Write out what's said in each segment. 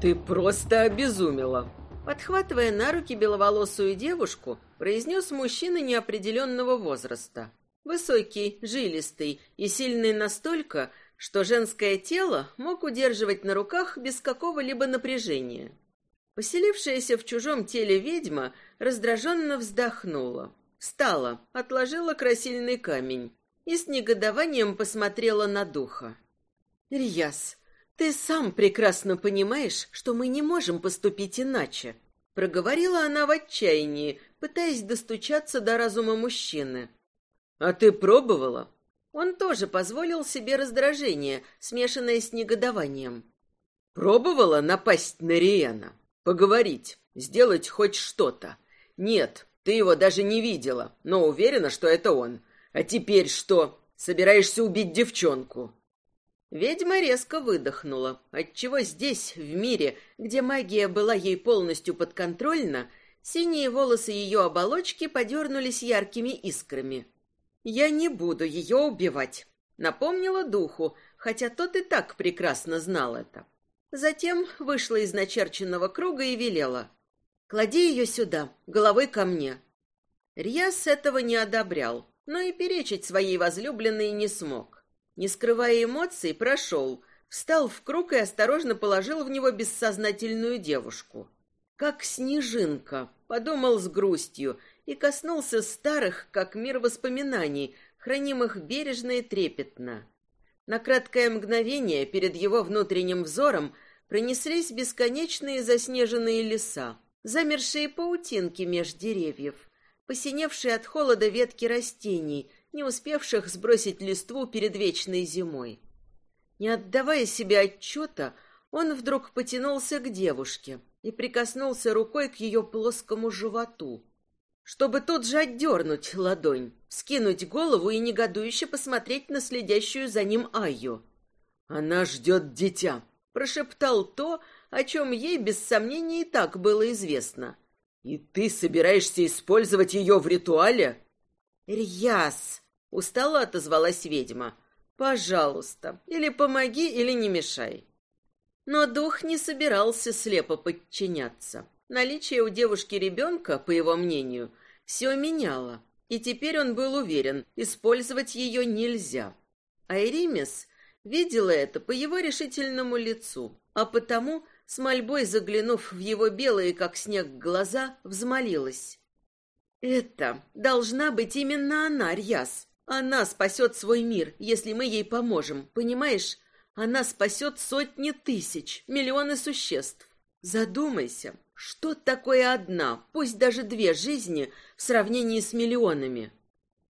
Ты просто обезумела. Подхватывая на руки беловолосую девушку, произнес мужчина неопределенного возраста. Высокий, жилистый и сильный настолько, что женское тело мог удерживать на руках без какого-либо напряжения. Поселившаяся в чужом теле ведьма раздраженно вздохнула. Встала, отложила красильный камень и с негодованием посмотрела на духа. «Рьяс, ты сам прекрасно понимаешь, что мы не можем поступить иначе», проговорила она в отчаянии, пытаясь достучаться до разума мужчины. «А ты пробовала?» Он тоже позволил себе раздражение, смешанное с негодованием. «Пробовала напасть на Риена? Поговорить, сделать хоть что-то? Нет, ты его даже не видела, но уверена, что это он. А теперь что? Собираешься убить девчонку?» Ведьма резко выдохнула, отчего здесь, в мире, где магия была ей полностью подконтрольна, синие волосы ее оболочки подернулись яркими искрами. «Я не буду ее убивать», — напомнила духу, хотя тот и так прекрасно знал это. Затем вышла из начерченного круга и велела. «Клади ее сюда, головой ко мне». Рьяс этого не одобрял, но и перечить своей возлюбленной не смог. Не скрывая эмоций, прошел, встал в круг и осторожно положил в него бессознательную девушку. «Как снежинка», — подумал с грустью, и коснулся старых, как мир воспоминаний, хранимых бережно и трепетно. На краткое мгновение перед его внутренним взором пронеслись бесконечные заснеженные леса, замершие паутинки меж деревьев, посиневшие от холода ветки растений, не успевших сбросить листву перед вечной зимой. Не отдавая себе отчета, он вдруг потянулся к девушке и прикоснулся рукой к ее плоскому животу, чтобы тут же отдернуть ладонь, скинуть голову и негодующе посмотреть на следящую за ним Айю. «Она ждет дитя», — прошептал то, о чем ей без сомнения и так было известно. «И ты собираешься использовать ее в ритуале?» «Рьяс!» — устало отозвалась ведьма. «Пожалуйста, или помоги, или не мешай». Но дух не собирался слепо подчиняться. Наличие у девушки ребенка, по его мнению, все меняло, и теперь он был уверен, использовать ее нельзя. Айримес видела это по его решительному лицу, а потому, с мольбой заглянув в его белые, как снег, глаза, взмолилась. «Это должна быть именно она, Рьяс. Она спасет свой мир, если мы ей поможем, понимаешь? Она спасет сотни тысяч, миллионы существ. Задумайся, что такое одна, пусть даже две жизни в сравнении с миллионами?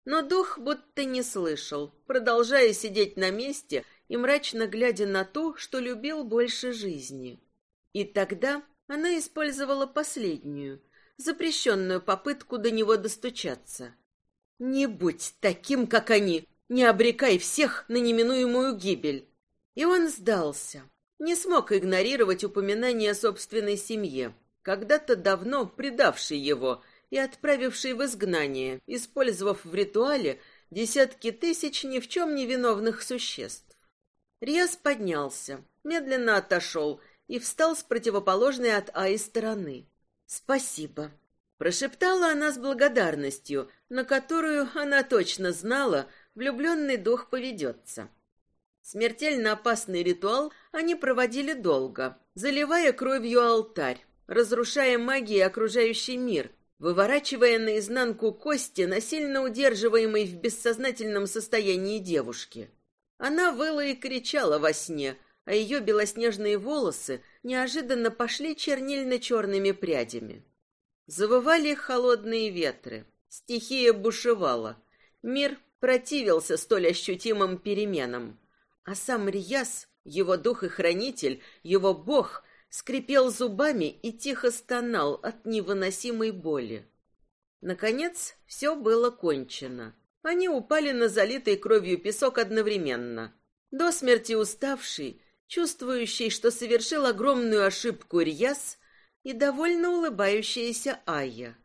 Но дух будто не слышал, продолжая сидеть на месте и мрачно глядя на то, что любил больше жизни. И тогда она использовала последнюю, запрещенную попытку до него достучаться. «Не будь таким, как они, не обрекай всех на неминуемую гибель!» И он сдался, не смог игнорировать упоминание о собственной семье, когда-то давно предавший его и отправивший в изгнание, использовав в ритуале десятки тысяч ни в чем не виновных существ. Риас поднялся, медленно отошел и встал с противоположной от Аи стороны. «Спасибо», — прошептала она с благодарностью, на которую она точно знала, влюбленный дух поведется. Смертельно опасный ритуал они проводили долго, заливая кровью алтарь, разрушая магией окружающий мир, выворачивая наизнанку кости, насильно удерживаемой в бессознательном состоянии девушки. Она выла и кричала во сне, а ее белоснежные волосы неожиданно пошли чернильно-черными прядями. Завывали холодные ветры, стихия бушевала, мир противился столь ощутимым переменам, а сам Рияс, его дух и хранитель, его бог, скрипел зубами и тихо стонал от невыносимой боли. Наконец, все было кончено. Они упали на залитый кровью песок одновременно. До смерти уставший, чувствующий, что совершил огромную ошибку Рьяс, и довольно улыбающаяся Айя.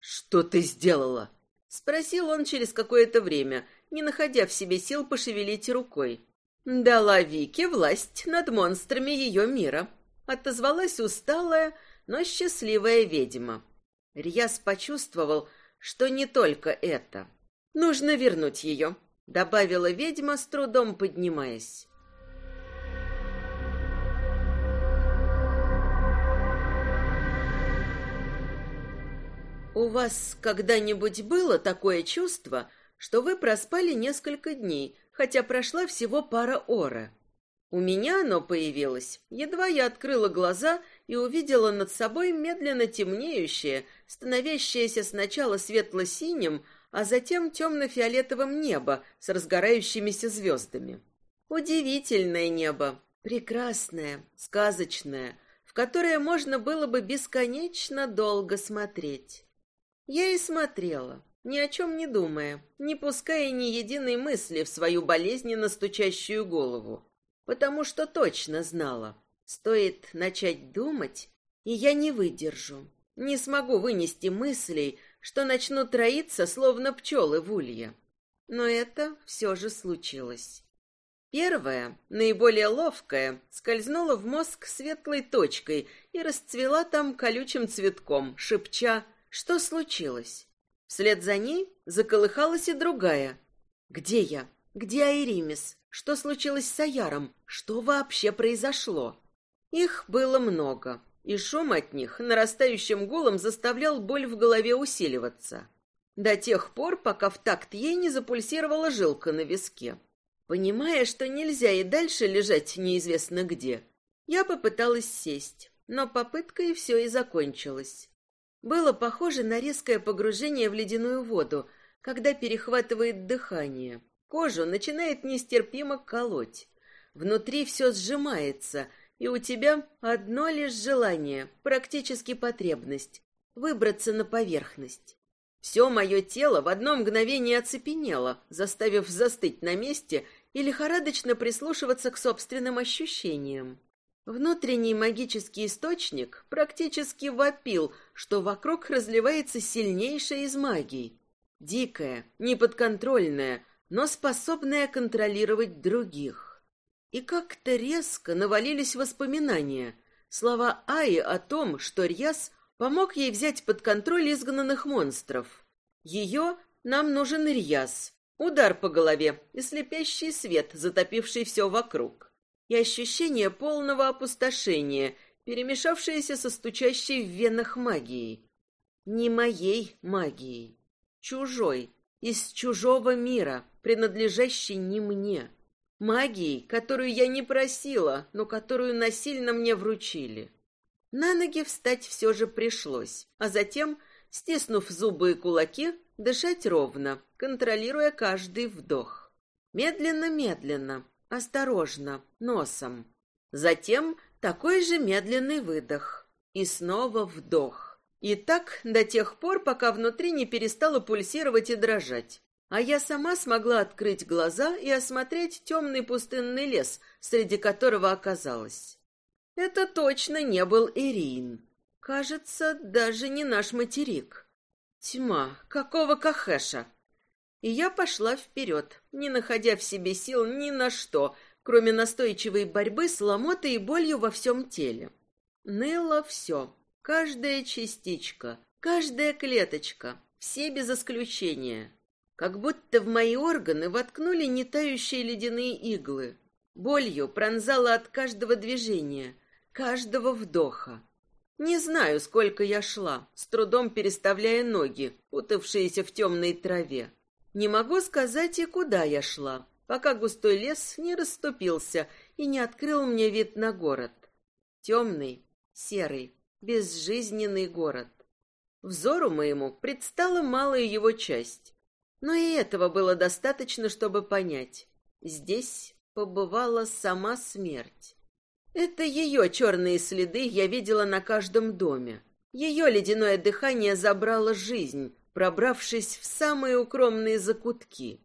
«Что ты сделала?» — спросил он через какое-то время, не находя в себе сил пошевелить рукой. «Дала Вике власть над монстрами ее мира», отозвалась усталая, но счастливая ведьма. Рьяс почувствовал, что не только это. «Нужно вернуть ее», — добавила ведьма, с трудом поднимаясь. У вас когда-нибудь было такое чувство, что вы проспали несколько дней, хотя прошла всего пара ора? У меня оно появилось, едва я открыла глаза и увидела над собой медленно темнеющее, становящееся сначала светло-синим, а затем темно-фиолетовым небо с разгорающимися звездами. Удивительное небо, прекрасное, сказочное, в которое можно было бы бесконечно долго смотреть. Я и смотрела, ни о чем не думая, не пуская ни единой мысли в свою болезненно стучащую голову, потому что точно знала, стоит начать думать, и я не выдержу, не смогу вынести мыслей, что начнут роиться, словно пчелы в улье. Но это все же случилось. Первая, наиболее ловкая, скользнула в мозг светлой точкой и расцвела там колючим цветком, шепча что случилось? Вслед за ней заколыхалась и другая. Где я? Где Айримис? Что случилось с Аяром? Что вообще произошло? Их было много, и шум от них нарастающим гулом заставлял боль в голове усиливаться. До тех пор, пока в такт ей не запульсировала жилка на виске. Понимая, что нельзя и дальше лежать неизвестно где, я попыталась сесть, но попыткой все и закончилось. Было похоже на резкое погружение в ледяную воду, когда перехватывает дыхание. Кожу начинает нестерпимо колоть. Внутри все сжимается, и у тебя одно лишь желание, практически потребность — выбраться на поверхность. Все мое тело в одно мгновение оцепенело, заставив застыть на месте и лихорадочно прислушиваться к собственным ощущениям. Внутренний магический источник практически вопил, что вокруг разливается сильнейшая из магий. Дикая, неподконтрольная, но способная контролировать других. И как-то резко навалились воспоминания. Слова Аи о том, что Рьяс помог ей взять под контроль изгнанных монстров. Ее нам нужен Рьяс. Удар по голове и слепящий свет, затопивший все вокруг и ощущение полного опустошения, перемешавшееся со стучащей в венах магией. Не моей магией, чужой, из чужого мира, принадлежащей не мне. Магией, которую я не просила, но которую насильно мне вручили. На ноги встать все же пришлось, а затем, стиснув зубы и кулаки, дышать ровно, контролируя каждый вдох. Медленно-медленно, Осторожно, носом. Затем такой же медленный выдох. И снова вдох. И так до тех пор, пока внутри не перестало пульсировать и дрожать. А я сама смогла открыть глаза и осмотреть темный пустынный лес, среди которого оказалась. Это точно не был Ирин. Кажется, даже не наш материк. Тьма, какого кахэша? И я пошла вперед, не находя в себе сил ни на что, кроме настойчивой борьбы с ломотой и болью во всем теле. Ныло все, каждая частичка, каждая клеточка, все без исключения. Как будто в мои органы воткнули нетающие ледяные иглы. Болью пронзала от каждого движения, каждого вдоха. Не знаю, сколько я шла, с трудом переставляя ноги, утавшиеся в темной траве. Не могу сказать и куда я шла, пока густой лес не расступился и не открыл мне вид на город. Темный, серый, безжизненный город. Взору моему предстала малая его часть. Но и этого было достаточно, чтобы понять. Здесь побывала сама смерть. Это ее черные следы я видела на каждом доме. Ее ледяное дыхание забрало жизнь, пробравшись в самые укромные закутки.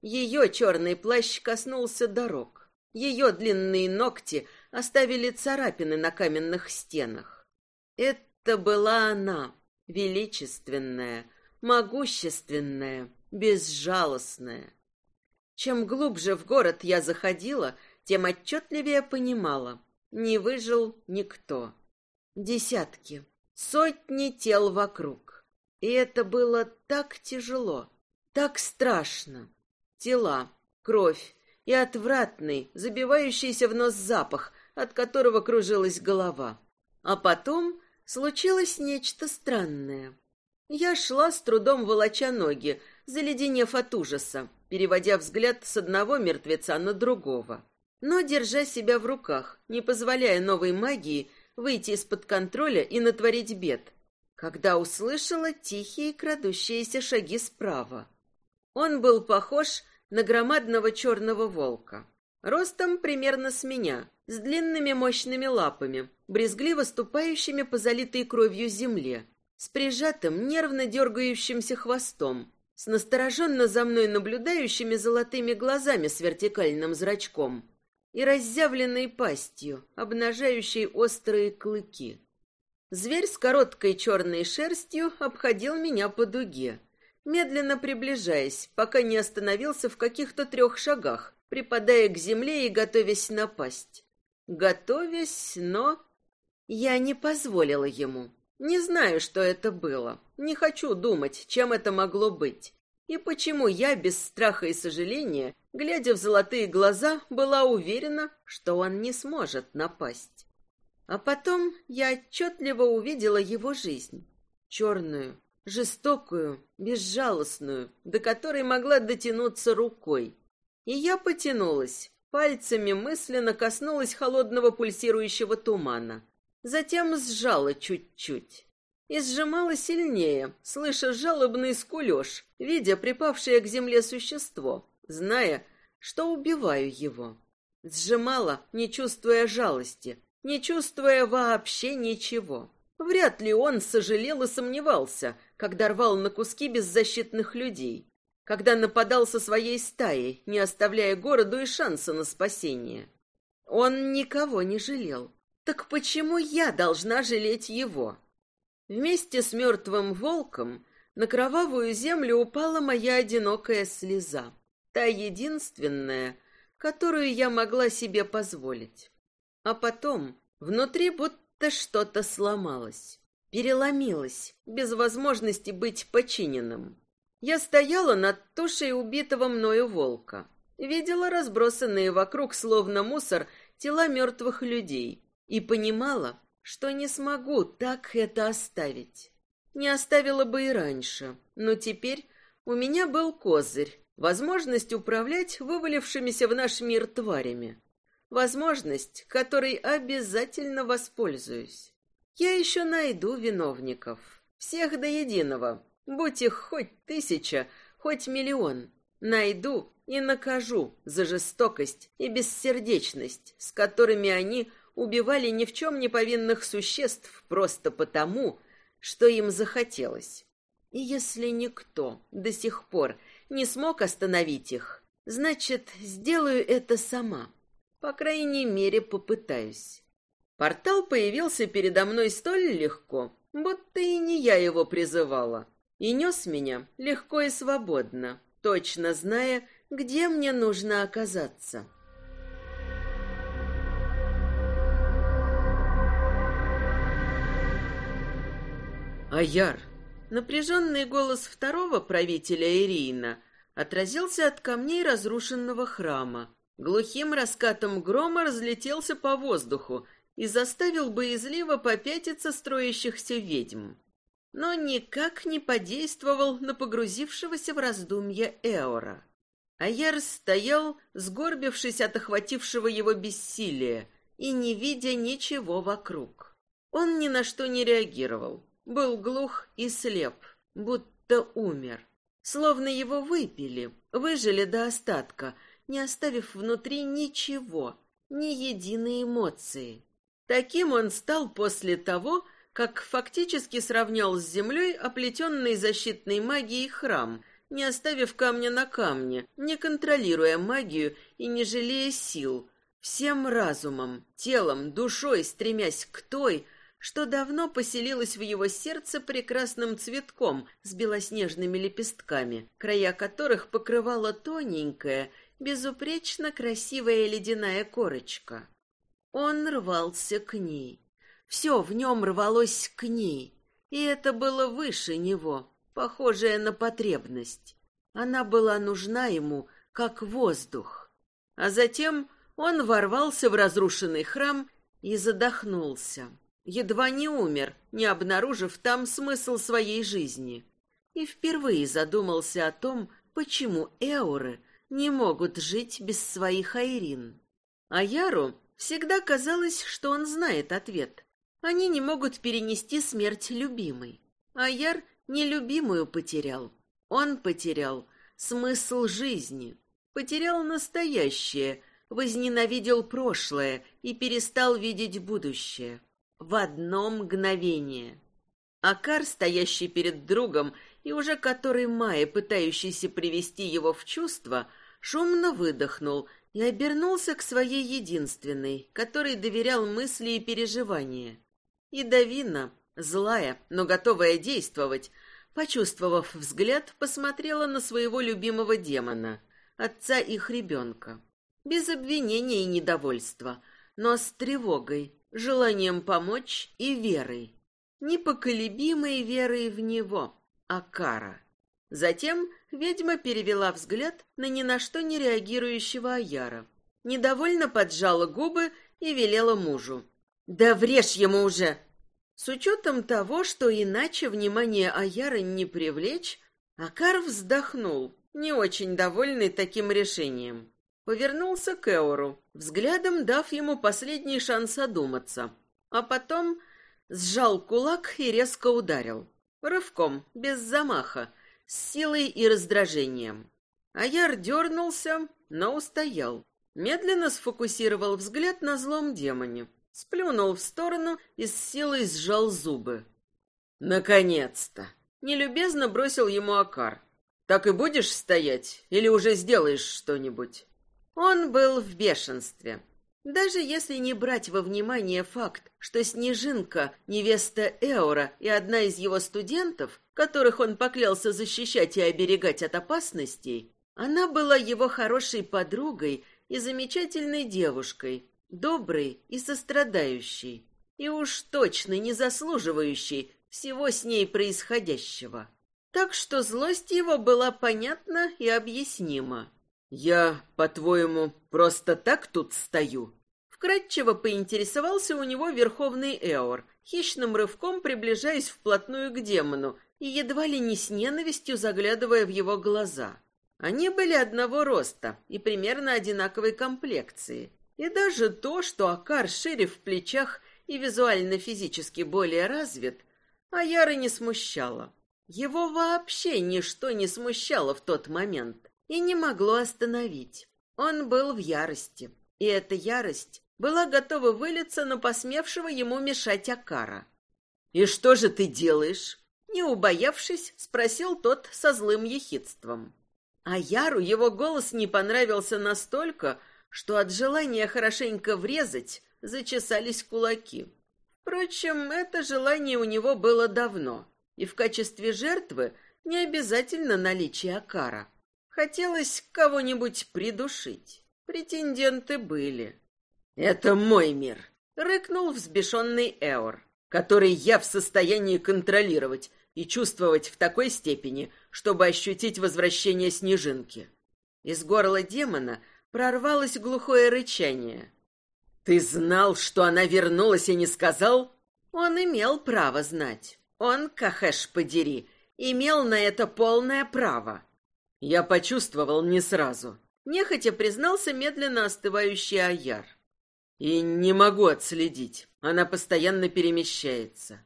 Ее черный плащ коснулся дорог. Ее длинные ногти оставили царапины на каменных стенах. Это была она, величественная, могущественная, безжалостная. Чем глубже в город я заходила, тем отчетливее понимала. не выжил никто. Десятки, сотни тел вокруг. И это было так тяжело, так страшно. Тела, кровь и отвратный, забивающийся в нос запах, от которого кружилась голова. А потом случилось нечто странное. Я шла с трудом волоча ноги, заледенев от ужаса, переводя взгляд с одного мертвеца на другого. Но держа себя в руках, не позволяя новой магии выйти из-под контроля и натворить бед, когда услышала тихие крадущиеся шаги справа. Он был похож на громадного черного волка. Ростом примерно с меня, с длинными мощными лапами, брезгливо ступающими по залитой кровью земле, с прижатым, нервно дергающимся хвостом, с настороженно за мной наблюдающими золотыми глазами с вертикальным зрачком и разъявленной пастью, обнажающей острые клыки. Зверь с короткой черной шерстью обходил меня по дуге, медленно приближаясь, пока не остановился в каких-то трех шагах, припадая к земле и готовясь напасть. Готовясь, но... Я не позволила ему. Не знаю, что это было. Не хочу думать, чем это могло быть. И почему я, без страха и сожаления, глядя в золотые глаза, была уверена, что он не сможет напасть. А потом я отчетливо увидела его жизнь. Черную, жестокую, безжалостную, до которой могла дотянуться рукой. И я потянулась, пальцами мысленно коснулась холодного пульсирующего тумана. Затем сжала чуть-чуть. И сжимала сильнее, слыша жалобный скулеж, видя припавшее к земле существо, зная, что убиваю его. Сжимала, не чувствуя жалости, не чувствуя вообще ничего. Вряд ли он сожалел и сомневался, когда рвал на куски беззащитных людей, когда нападал со своей стаей, не оставляя городу и шанса на спасение. Он никого не жалел. Так почему я должна жалеть его? Вместе с мертвым волком на кровавую землю упала моя одинокая слеза. Та единственная, которую я могла себе позволить. А потом внутри будто что-то сломалось, переломилось, без возможности быть починенным. Я стояла над тушей убитого мною волка, видела разбросанные вокруг, словно мусор, тела мертвых людей, и понимала, что не смогу так это оставить. Не оставила бы и раньше, но теперь у меня был козырь, возможность управлять вывалившимися в наш мир тварями. Возможность, которой обязательно воспользуюсь. Я еще найду виновников. Всех до единого. Будь их хоть тысяча, хоть миллион. Найду и накажу за жестокость и бессердечность, с которыми они убивали ни в чем не повинных существ просто потому, что им захотелось. И если никто до сих пор не смог остановить их, значит, сделаю это сама. По крайней мере, попытаюсь. Портал появился передо мной столь легко, будто и не я его призывала, и нес меня легко и свободно, точно зная, где мне нужно оказаться. Аяр. Напряженный голос второго правителя Ирина отразился от камней разрушенного храма. Глухим раскатом грома разлетелся по воздуху и заставил боязливо попятиться строящихся ведьм. Но никак не подействовал на погрузившегося в раздумья Эора. Аяр стоял, сгорбившись от охватившего его бессилия и не видя ничего вокруг. Он ни на что не реагировал был глух и слеп, будто умер. Словно его выпили, выжили до остатка, не оставив внутри ничего, ни единой эмоции. Таким он стал после того, как фактически сравнял с землей оплетенный защитной магией храм, не оставив камня на камне, не контролируя магию и не жалея сил, всем разумом, телом, душой стремясь к той, что давно поселилась в его сердце прекрасным цветком с белоснежными лепестками, края которых покрывала тоненькая, безупречно красивая ледяная корочка. Он рвался к ней. Все в нем рвалось к ней, и это было выше него, похожее на потребность. Она была нужна ему, как воздух. А затем он ворвался в разрушенный храм и задохнулся. Едва не умер, не обнаружив там смысл своей жизни. И впервые задумался о том, почему эуры не могут жить без своих айрин. А Яру всегда казалось, что он знает ответ. Они не могут перенести смерть любимой. А Яр нелюбимую потерял. Он потерял смысл жизни, потерял настоящее, возненавидел прошлое и перестал видеть будущее. В одно мгновение. Акар, стоящий перед другом и уже который мая, пытающийся привести его в чувство, шумно выдохнул и обернулся к своей единственной, которой доверял мысли и переживания. И злая, но готовая действовать, почувствовав взгляд, посмотрела на своего любимого демона, отца их ребенка. Без обвинения и недовольства, но с тревогой, желанием помочь и верой. Непоколебимой верой в него, Акара. Затем ведьма перевела взгляд на ни на что не реагирующего Аяра. Недовольно поджала губы и велела мужу. «Да врежь ему уже!» С учетом того, что иначе внимание Аяра не привлечь, Акар вздохнул, не очень довольный таким решением. Повернулся к Эору, взглядом дав ему последний шанс одуматься, а потом сжал кулак и резко ударил. Рывком, без замаха, с силой и раздражением. Аяр дернулся, но устоял. Медленно сфокусировал взгляд на злом демоне, сплюнул в сторону и с силой сжал зубы. «Наконец-то!» — нелюбезно бросил ему Акар. «Так и будешь стоять или уже сделаешь что-нибудь?» Он был в бешенстве. Даже если не брать во внимание факт, что Снежинка — невеста Эора и одна из его студентов, которых он поклялся защищать и оберегать от опасностей, она была его хорошей подругой и замечательной девушкой, добрый и сострадающий, и уж точно не заслуживающий всего с ней происходящего. Так что злость его была понятна и объяснима. «Я, по-твоему, просто так тут стою?» Вкратчиво поинтересовался у него верховный Эор, хищным рывком приближаясь вплотную к демону и едва ли не с ненавистью заглядывая в его глаза. Они были одного роста и примерно одинаковой комплекции, и даже то, что Акар шире в плечах и визуально-физически более развит, Аяра не смущало. Его вообще ничто не смущало в тот момент и не могло остановить. Он был в ярости, и эта ярость была готова вылиться на посмевшего ему мешать Акара. «И что же ты делаешь?» Не убоявшись, спросил тот со злым ехидством. А Яру его голос не понравился настолько, что от желания хорошенько врезать зачесались кулаки. Впрочем, это желание у него было давно, и в качестве жертвы не обязательно наличие Акара. Хотелось кого-нибудь придушить. Претенденты были. «Это мой мир», — рыкнул взбешенный Эор, «который я в состоянии контролировать и чувствовать в такой степени, чтобы ощутить возвращение снежинки». Из горла демона прорвалось глухое рычание. «Ты знал, что она вернулась и не сказал?» Он имел право знать. Он, Кахэш подери, имел на это полное право. Я почувствовал не сразу. Нехотя признался медленно остывающий Аяр. И не могу отследить. Она постоянно перемещается.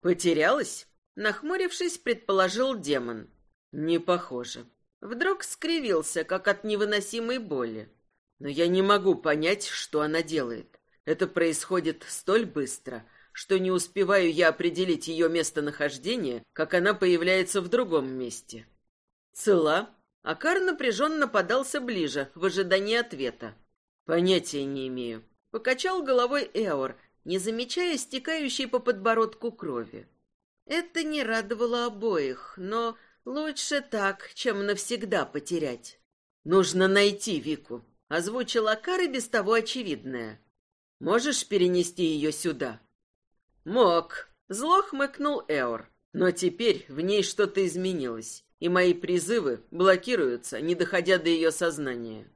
Потерялась? Нахмурившись, предположил демон. Не похоже. Вдруг скривился, как от невыносимой боли. Но я не могу понять, что она делает. Это происходит столь быстро, что не успеваю я определить ее местонахождение, как она появляется в другом месте. Цела? Акар напряженно подался ближе, в ожидании ответа. Понятия не имею. Покачал головой Эор, не замечая стекающей по подбородку крови. Это не радовало обоих, но лучше так, чем навсегда потерять. Нужно найти Вику, озвучил Акар и без того очевидное. Можешь перенести ее сюда?» «Мог», — зло хмыкнул Эор. «Но теперь в ней что-то изменилось, и мои призывы блокируются, не доходя до ее сознания».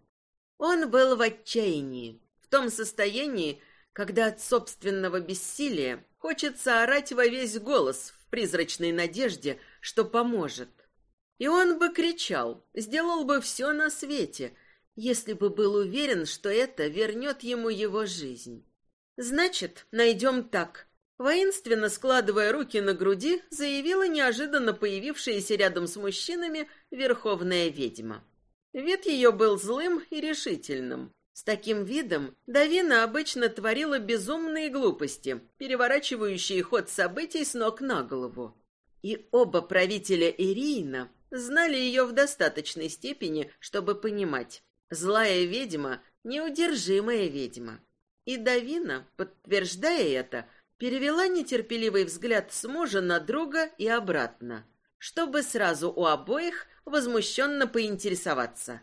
Он был в отчаянии, в том состоянии, когда от собственного бессилия хочется орать во весь голос в призрачной надежде, что поможет. И он бы кричал, сделал бы все на свете, если бы был уверен, что это вернет ему его жизнь. «Значит, найдем так», Воинственно складывая руки на груди, заявила неожиданно появившаяся рядом с мужчинами верховная ведьма. Вид ее был злым и решительным. С таким видом Давина обычно творила безумные глупости, переворачивающие ход событий с ног на голову. И оба правителя Ирина знали ее в достаточной степени, чтобы понимать. Злая ведьма — неудержимая ведьма. И Давина, подтверждая это, перевела нетерпеливый взгляд с мужа на друга и обратно, чтобы сразу у обоих возмущенно поинтересоваться.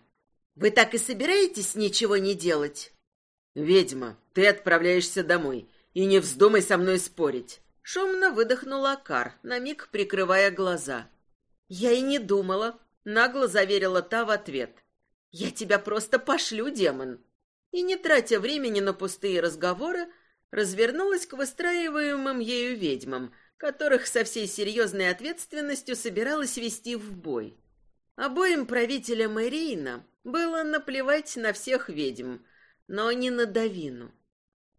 «Вы так и собираетесь ничего не делать?» «Ведьма, ты отправляешься домой, и не вздумай со мной спорить!» Шумно выдохнула Кар, на миг прикрывая глаза. «Я и не думала», — нагло заверила та в ответ. «Я тебя просто пошлю, демон!» И, не тратя времени на пустые разговоры, развернулась к выстраиваемым ею ведьмам, которых со всей серьезной ответственностью собиралась вести в бой. Обоим правителям Ирина было наплевать на всех ведьм, но не на Давину.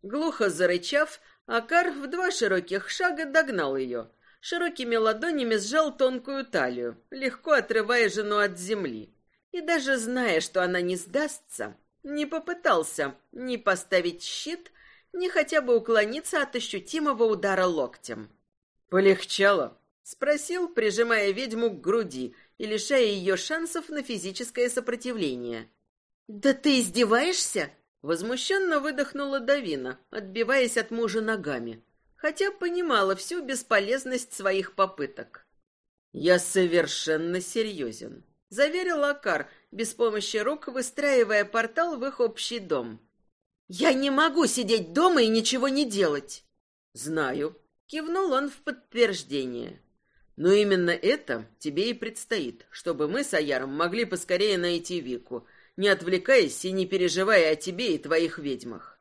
Глухо зарычав, Акар в два широких шага догнал ее. Широкими ладонями сжал тонкую талию, легко отрывая жену от земли. И даже зная, что она не сдастся, не попытался ни поставить щит, ни хотя бы уклониться от ощутимого удара локтем. «Полегчало?» — спросил, прижимая ведьму к груди и лишая ее шансов на физическое сопротивление. «Да ты издеваешься?» Возмущенно выдохнула Давина, отбиваясь от мужа ногами, хотя понимала всю бесполезность своих попыток. «Я совершенно серьезен», — заверил Акар, без помощи рук выстраивая портал в их общий дом. «Я не могу сидеть дома и ничего не делать!» «Знаю», — кивнул он в подтверждение. Но именно это тебе и предстоит, чтобы мы с Аяром могли поскорее найти Вику, не отвлекаясь и не переживая о тебе и твоих ведьмах.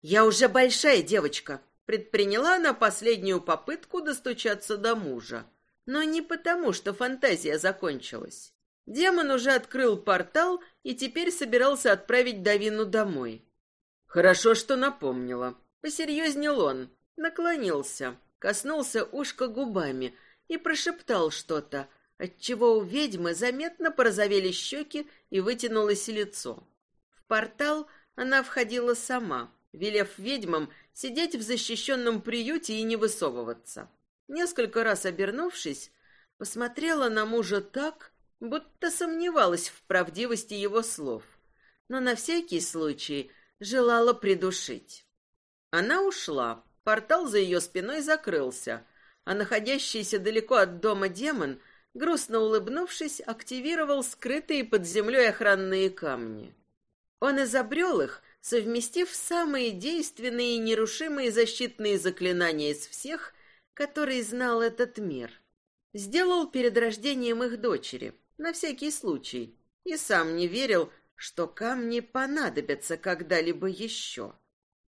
Я уже большая девочка, предприняла она последнюю попытку достучаться до мужа. Но не потому, что фантазия закончилась. Демон уже открыл портал и теперь собирался отправить Давину домой. Хорошо, что напомнила. Посерьезнел он, наклонился, коснулся ушка губами — и прошептал что-то, отчего у ведьмы заметно порозовели щеки и вытянулось лицо. В портал она входила сама, велев ведьмам сидеть в защищенном приюте и не высовываться. Несколько раз обернувшись, посмотрела на мужа так, будто сомневалась в правдивости его слов, но на всякий случай желала придушить. Она ушла, портал за ее спиной закрылся, а находящийся далеко от дома демон, грустно улыбнувшись, активировал скрытые под землей охранные камни. Он изобрел их, совместив самые действенные и нерушимые защитные заклинания из всех, которые знал этот мир. Сделал перед рождением их дочери, на всякий случай, и сам не верил, что камни понадобятся когда-либо еще.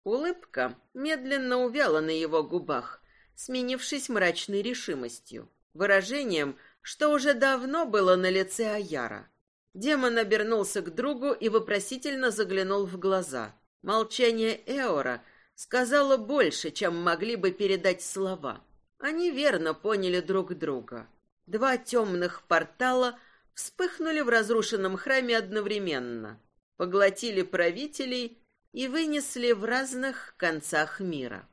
Улыбка медленно увяла на его губах, сменившись мрачной решимостью, выражением, что уже давно было на лице Аяра. Демон обернулся к другу и вопросительно заглянул в глаза. Молчание Эора сказало больше, чем могли бы передать слова. Они верно поняли друг друга. Два темных портала вспыхнули в разрушенном храме одновременно, поглотили правителей и вынесли в разных концах мира.